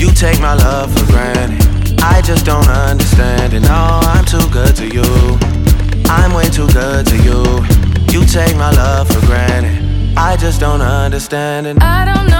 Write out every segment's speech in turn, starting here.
You take my love for granted. I just don't understand it. No, I'm too good to you. I'm way too good to you. You take my love for granted. I just don't understand it. I don't know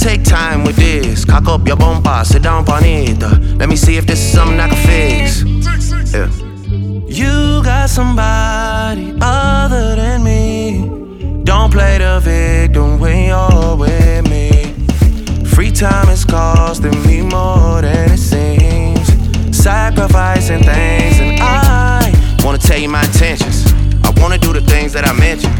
Take time with this. Cock up your bumper, sit down on it. Let me see if this is something I can fix. Yeah. You got somebody other than me. Don't play the victim when you're with me. Free time is costing me more than it seems. Sacrificing things, and I wanna tell you my intentions. I wanna do the things that I mentioned.